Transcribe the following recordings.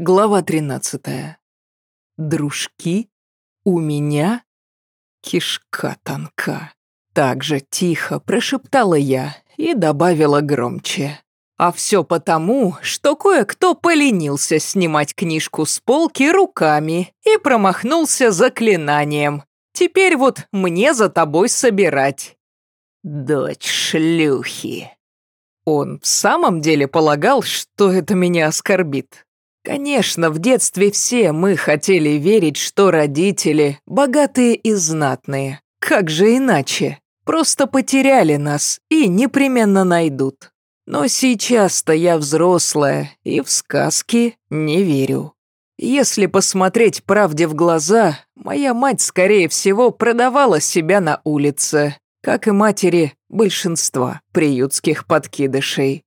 Глава 13. Дружки? У меня? Кишка тонка. Так же тихо прошептала я и добавила громче. А все потому, что кое-кто поленился снимать книжку с полки руками и промахнулся заклинанием. Теперь вот мне за тобой собирать. Дочь шлюхи. Он в самом деле полагал, что это меня оскорбит. Конечно, в детстве все мы хотели верить, что родители богатые и знатные. Как же иначе? Просто потеряли нас и непременно найдут. Но сейчас-то я взрослая и в сказки не верю. Если посмотреть правде в глаза, моя мать, скорее всего, продавала себя на улице, как и матери большинства приютских подкидышей.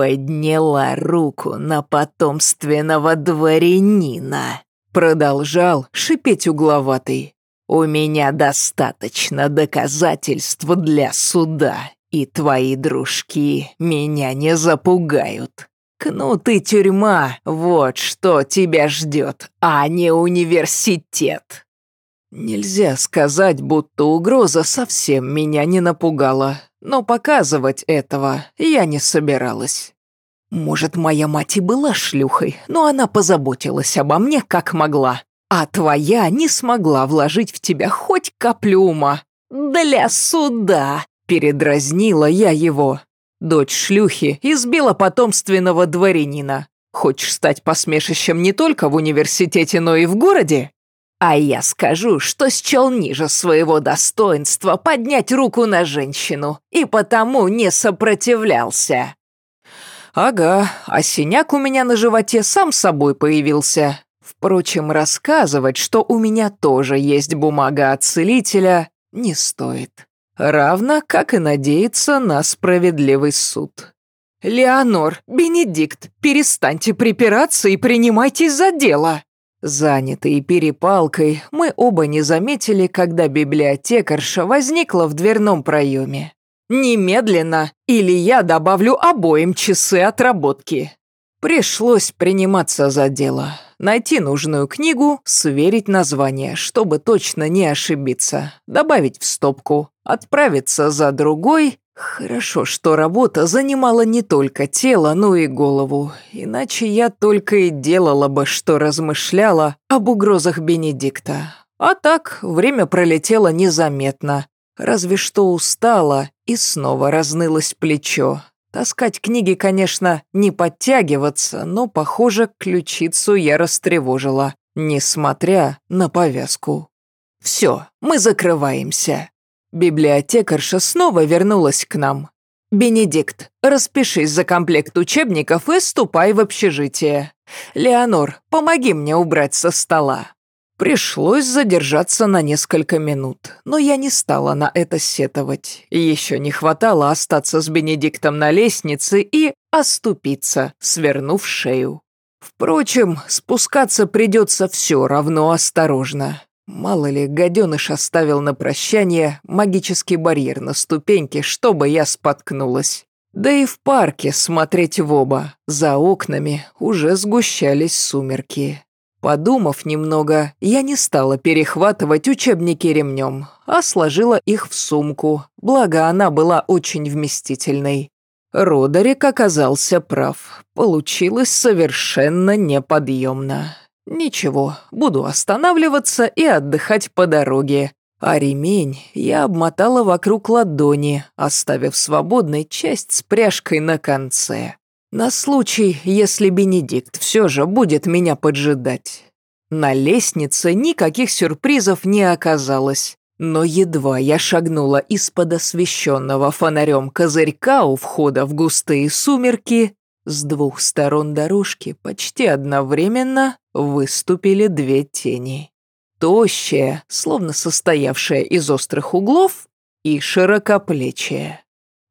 Подняла руку на потомственного дворянина. Продолжал шипеть угловатый. «У меня достаточно доказательств для суда, и твои дружки меня не запугают. Кнут и тюрьма — вот что тебя ждет, а не университет». Нельзя сказать, будто угроза совсем меня не напугала, но показывать этого я не собиралась. Может, моя мать и была шлюхой, но она позаботилась обо мне как могла. А твоя не смогла вложить в тебя хоть каплю ума. Для суда, передразнила я его. Дочь шлюхи избила потомственного дворянина. Хочешь стать посмешищем не только в университете, но и в городе? А я скажу, что счел ниже своего достоинства поднять руку на женщину и потому не сопротивлялся. Ага, а синяк у меня на животе сам собой появился. Впрочем, рассказывать, что у меня тоже есть бумага от целителя, не стоит. Равно, как и надеяться на справедливый суд. «Леонор, Бенедикт, перестаньте припираться и принимайтесь за дело!» Занятые перепалкой, мы оба не заметили, когда библиотекарша возникла в дверном проеме. «Немедленно, или я добавлю обоим часы отработки». Пришлось приниматься за дело. Найти нужную книгу, сверить название, чтобы точно не ошибиться, добавить в стопку, отправиться за другой Хорошо, что работа занимала не только тело, но и голову, иначе я только и делала бы, что размышляла об угрозах Бенедикта. А так, время пролетело незаметно, разве что устала и снова разнылось плечо. Таскать книги, конечно, не подтягиваться, но, похоже, ключицу я растревожила, несмотря на повязку. «Все, мы закрываемся», Библиотекарша снова вернулась к нам. «Бенедикт, распишись за комплект учебников и ступай в общежитие. Леонор, помоги мне убрать со стола». Пришлось задержаться на несколько минут, но я не стала на это сетовать. Еще не хватало остаться с Бенедиктом на лестнице и оступиться, свернув шею. Впрочем, спускаться придется все равно осторожно. Мало ли, гаденыш оставил на прощание магический барьер на ступеньке, чтобы я споткнулась. Да и в парке смотреть в оба. За окнами уже сгущались сумерки. Подумав немного, я не стала перехватывать учебники ремнем, а сложила их в сумку, благо она была очень вместительной. Родарик оказался прав. Получилось совершенно неподъемно. Ничего, буду останавливаться и отдыхать по дороге. А ремень я обмотала вокруг ладони, оставив свободной часть с пряжкой на конце. На случай, если Бенедикт все же будет меня поджидать. На лестнице никаких сюрпризов не оказалось. Но едва я шагнула из-под освещенного фонарем козырька у входа в густые сумерки, с двух сторон дорожки почти одновременно выступили две тени. Тощая, словно состоявшая из острых углов, и широкоплечая.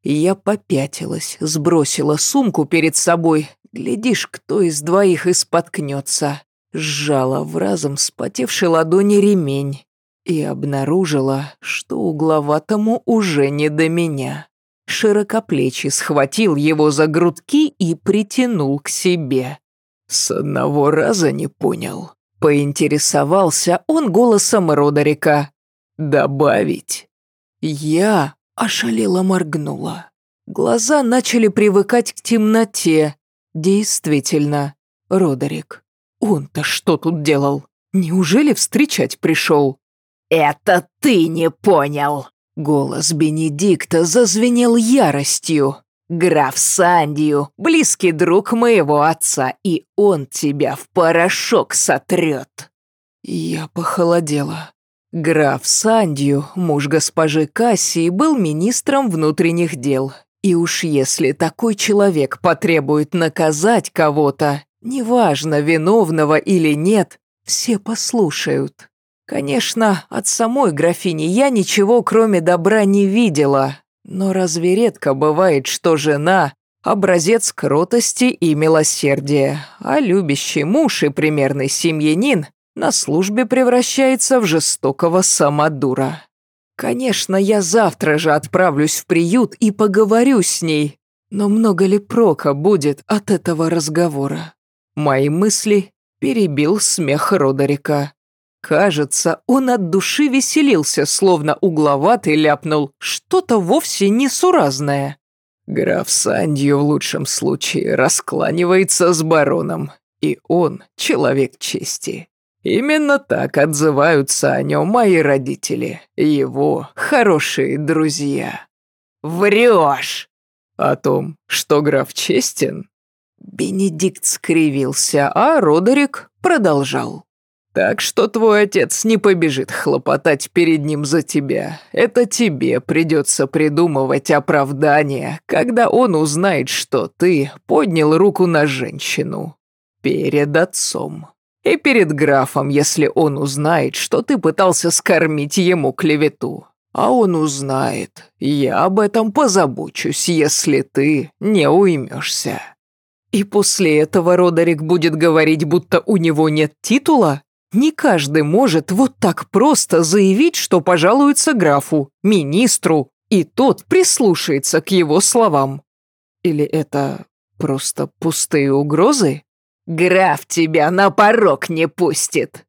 Я попятилась, сбросила сумку перед собой. Глядишь, кто из двоих и споткнется. Сжала в разом спотевшей ладони ремень и обнаружила, что угловатому уже не до меня. Широкоплечий схватил его за грудки и притянул к себе. С одного раза не понял. Поинтересовался он голосом Родерика. «Добавить?» Я ошалела моргнула. Глаза начали привыкать к темноте. Действительно, Родерик. Он-то что тут делал? Неужели встречать пришел? «Это ты не понял!» Голос Бенедикта зазвенел яростью. «Граф Сандию, близкий друг моего отца, и он тебя в порошок сотрет!» Я похолодела. Граф Сандию, муж госпожи Кассии, был министром внутренних дел. И уж если такой человек потребует наказать кого-то, неважно, виновного или нет, все послушают. Конечно, от самой графини я ничего кроме добра не видела, но разве редко бывает, что жена – образец кротости и милосердия, а любящий муж и примерный семьянин на службе превращается в жестокого самодура? Конечно, я завтра же отправлюсь в приют и поговорю с ней, но много ли прока будет от этого разговора? Мои мысли перебил смех Родерика. Кажется, он от души веселился, словно угловатый ляпнул что-то вовсе несуразное. Граф Сандью в лучшем случае раскланивается с бароном, и он человек чести. Именно так отзываются о нем мои родители, его хорошие друзья. Врешь! О том, что граф честен? Бенедикт скривился, а Родерик продолжал. Так что твой отец не побежит хлопотать перед ним за тебя. Это тебе придется придумывать оправдание, когда он узнает, что ты поднял руку на женщину. Перед отцом. И перед графом, если он узнает, что ты пытался скормить ему клевету. А он узнает. Я об этом позабочусь, если ты не уймешься. И после этого Родерик будет говорить, будто у него нет титула? Не каждый может вот так просто заявить, что пожалуется графу, министру, и тот прислушается к его словам. Или это просто пустые угрозы? Граф тебя на порог не пустит.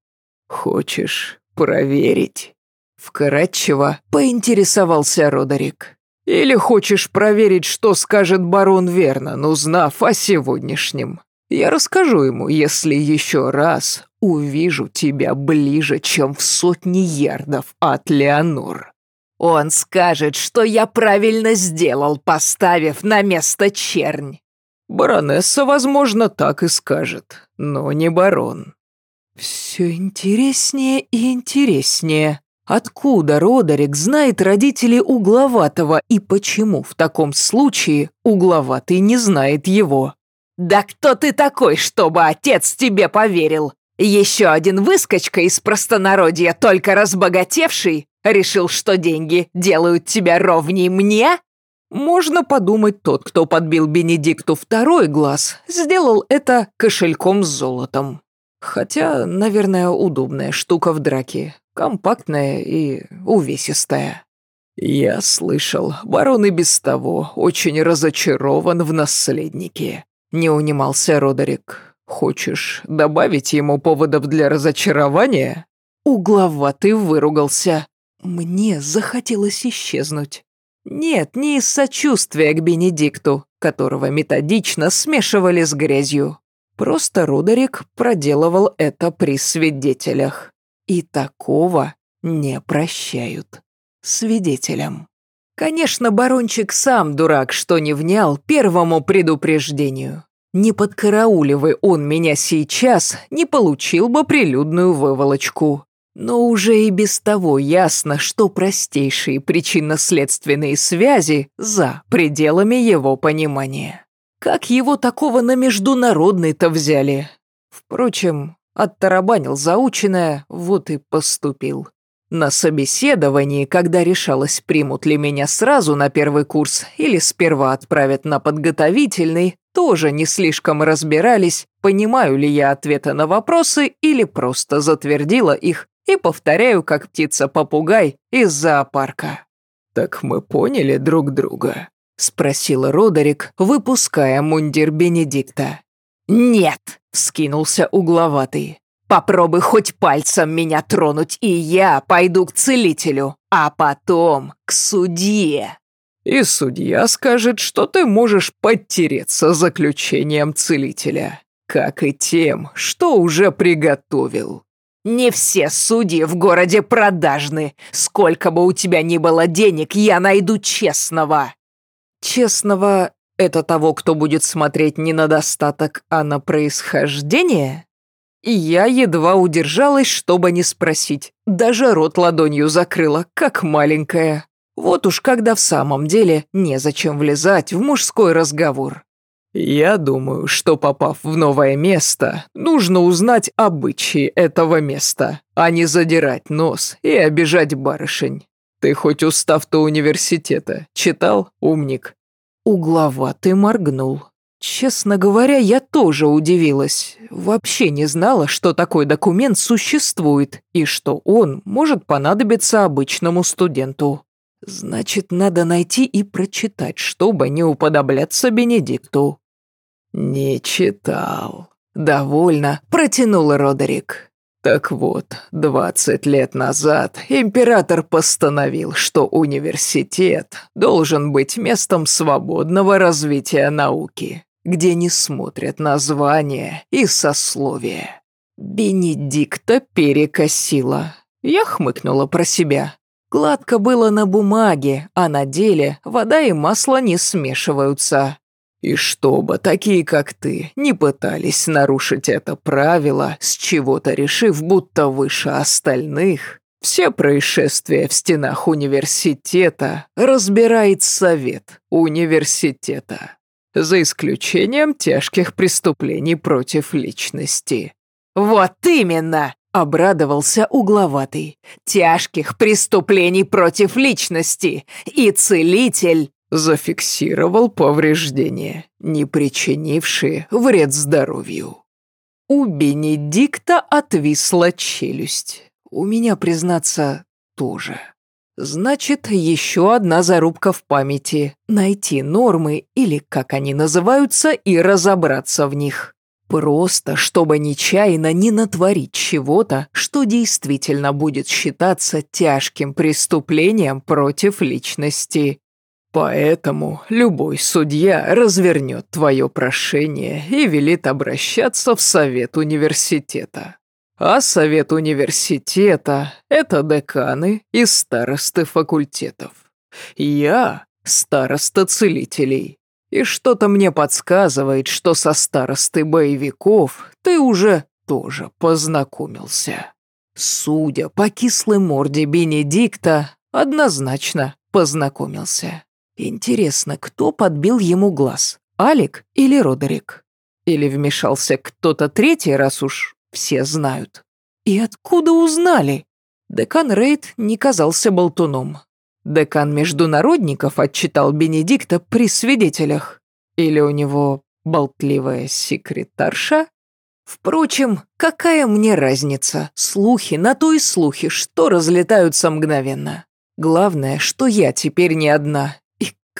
Хочешь проверить? Вкратчиво поинтересовался Родерик. Или хочешь проверить, что скажет барон Вернон, узнав о сегодняшнем? Я расскажу ему, если еще раз увижу тебя ближе, чем в сотни ярдов от Леонор. Он скажет, что я правильно сделал, поставив на место чернь. Баронесса, возможно, так и скажет, но не барон. Все интереснее и интереснее. Откуда Родерик знает родителей Угловатого и почему в таком случае Угловатый не знает его? «Да кто ты такой, чтобы отец тебе поверил? Еще один выскочка из простонародья, только разбогатевший, решил, что деньги делают тебя ровней мне?» Можно подумать, тот, кто подбил Бенедикту второй глаз, сделал это кошельком с золотом. Хотя, наверное, удобная штука в драке, компактная и увесистая. Я слышал, барон и без того очень разочарован в наследнике. Не унимался Родерик. «Хочешь добавить ему поводов для разочарования?» Угловатый выругался. Мне захотелось исчезнуть. Нет, не из сочувствия к Бенедикту, которого методично смешивали с грязью. Просто Родерик проделывал это при свидетелях. И такого не прощают. Свидетелям. Конечно, барончик сам дурак, что не внял первому предупреждению. Не подкарауливай он меня сейчас, не получил бы прилюдную выволочку. Но уже и без того ясно, что простейшие причинно-следственные связи за пределами его понимания. Как его такого на международный-то взяли? Впрочем, оттарабанил заученное, вот и поступил. На собеседовании, когда решалось, примут ли меня сразу на первый курс или сперва отправят на подготовительный, тоже не слишком разбирались, понимаю ли я ответы на вопросы или просто затвердила их и повторяю, как птица-попугай из зоопарка. «Так мы поняли друг друга?» — спросил Родерик, выпуская мундир Бенедикта. «Нет!» — вскинулся угловатый. «Попробуй хоть пальцем меня тронуть, и я пойду к целителю, а потом к судье». «И судья скажет, что ты можешь подтереться заключением целителя, как и тем, что уже приготовил». «Не все судьи в городе продажны. Сколько бы у тебя ни было денег, я найду честного». «Честного — это того, кто будет смотреть не на достаток, а на происхождение?» И я едва удержалась, чтобы не спросить. Даже рот ладонью закрыла, как маленькая. Вот уж когда в самом деле незачем влезать в мужской разговор. «Я думаю, что попав в новое место, нужно узнать обычаи этого места, а не задирать нос и обижать барышень. Ты хоть устав-то университета читал, умник?» Угловатый моргнул. Честно говоря, я тоже удивилась. Вообще не знала, что такой документ существует и что он может понадобиться обычному студенту. Значит, надо найти и прочитать, чтобы не уподобляться Бенедикту. «Не читал». «Довольно», — протянул Родерик. Так вот, двадцать лет назад император постановил, что университет должен быть местом свободного развития науки, где не смотрят на звания и сословия. Бенедикта перекосила. Я хмыкнула про себя. Гладко было на бумаге, а на деле вода и масло не смешиваются. И чтобы такие, как ты, не пытались нарушить это правило, с чего-то решив, будто выше остальных, все происшествия в стенах университета разбирает совет университета, за исключением тяжких преступлений против личности. «Вот именно!» — обрадовался угловатый. «Тяжких преступлений против личности! И целитель зафиксировал повреждения, не причинившие вред здоровью. У Бенедикта отвисла челюсть. У меня, признаться, тоже. Значит, еще одна зарубка в памяти. Найти нормы, или как они называются, и разобраться в них. Просто, чтобы нечаянно не натворить чего-то, что действительно будет считаться тяжким преступлением против личности. Поэтому любой судья развернет твое прошение и велит обращаться в совет университета. А совет университета – это деканы и старосты факультетов. Я – староста целителей. И что-то мне подсказывает, что со старостой боевиков ты уже тоже познакомился. Судя по кислой морде Бенедикта, однозначно познакомился. Интересно, кто подбил ему глаз? Алик или Родерик? Или вмешался кто-то третий, раз уж все знают? И откуда узнали? Декан Рейд не казался болтуном. Декан международников отчитал Бенедикта при свидетелях. Или у него болтливая секретарша? Впрочем, какая мне разница? Слухи на то и слухи, что разлетаются мгновенно. Главное, что я теперь не одна,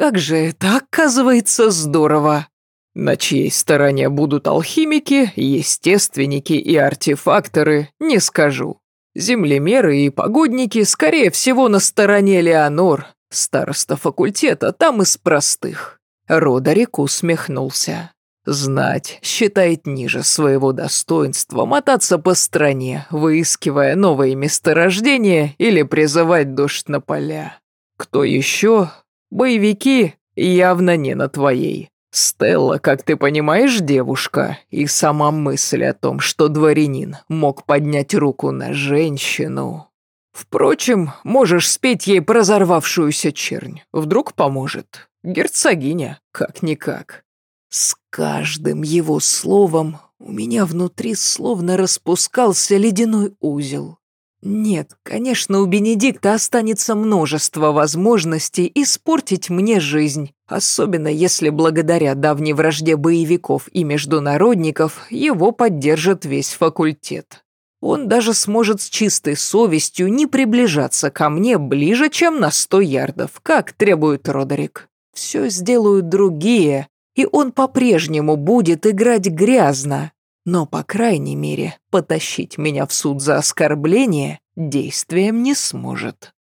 как же это оказывается здорово! На чьей стороне будут алхимики, естественники и артефакторы, не скажу. Землемеры и погодники, скорее всего, на стороне Леонор, староста факультета, там из простых. Родарик усмехнулся. Знать считает ниже своего достоинства мотаться по стране, выискивая новые месторождения или призывать дождь на поля. Кто еще, Боевики явно не на твоей. Стелла, как ты понимаешь, девушка, и сама мысль о том, что дворянин мог поднять руку на женщину. Впрочем, можешь спеть ей про взорвавшуюся чернь. Вдруг поможет. Герцогиня, как-никак. С каждым его словом у меня внутри словно распускался ледяной узел. Нет, конечно, у Бенедикта останется множество возможностей испортить мне жизнь, особенно если благодаря давней вражде боевиков и международников его поддержит весь факультет. Он даже сможет с чистой совестью не приближаться ко мне ближе, чем на сто ярдов, как требует Родерик. Все сделают другие, и он по-прежнему будет играть грязно. но, по крайней мере, потащить меня в суд за оскорбление действием не сможет.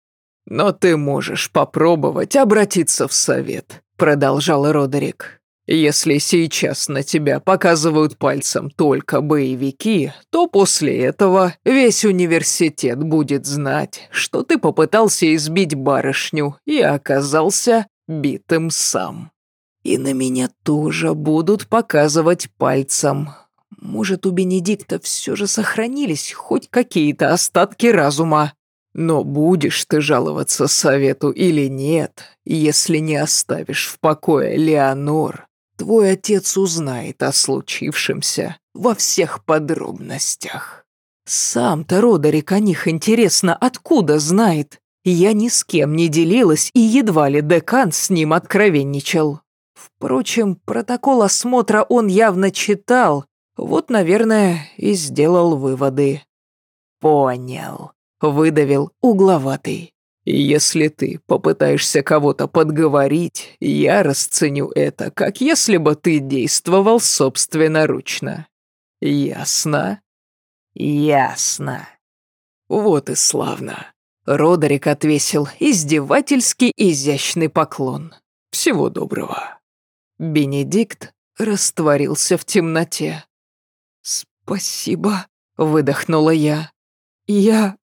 «Но ты можешь попробовать обратиться в совет», — продолжал Родерик. «Если сейчас на тебя показывают пальцем только боевики, то после этого весь университет будет знать, что ты попытался избить барышню и оказался битым сам. И на меня тоже будут показывать пальцем. Может, у Бенедикта все же сохранились хоть какие-то остатки разума. Но будешь ты жаловаться совету или нет, если не оставишь в покое Леонор, твой отец узнает о случившемся во всех подробностях. Сам-то Родерик о них интересно, откуда знает. Я ни с кем не делилась, и едва ли декан с ним откровенничал. Впрочем, протокол осмотра он явно читал, вот, наверное, и сделал выводы. «Понял», выдавил угловатый. «Если ты попытаешься кого-то подговорить, я расценю это, как если бы ты действовал собственноручно. Ясно?» «Ясно». «Вот и славно». Родерик отвесил издевательский изящный поклон. «Всего доброго». Бенедикт растворился в темноте. «Спасибо», — выдохнула я. «Я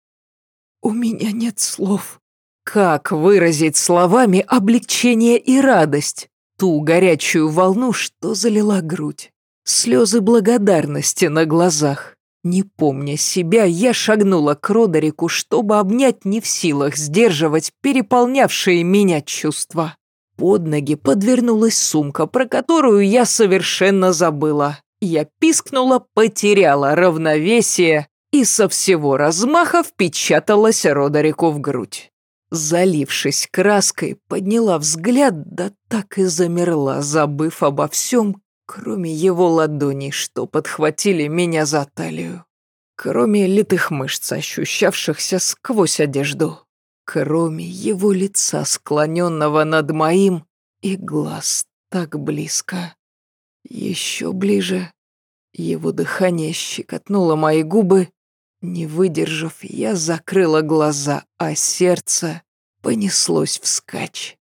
«У меня нет слов». Как выразить словами облегчение и радость? Ту горячую волну, что залила грудь. Слезы благодарности на глазах. Не помня себя, я шагнула к Родерику, чтобы обнять не в силах сдерживать переполнявшие меня чувства. Под ноги подвернулась сумка, про которую я совершенно забыла. Я пискнула, потеряла равновесие и со всего размаха впечаталась Родерику в грудь. Залившись краской, подняла взгляд, да так и замерла, забыв обо всем, кроме его ладоней, что подхватили меня за талию. Кроме литых мышц, ощущавшихся сквозь одежду. Кроме его лица, склоненного над моим, и глаз так близко. Еще ближе. Его дыхание щекотнуло мои губы, не выдержав, я закрыла глаза, а сердце понеслось вскачь.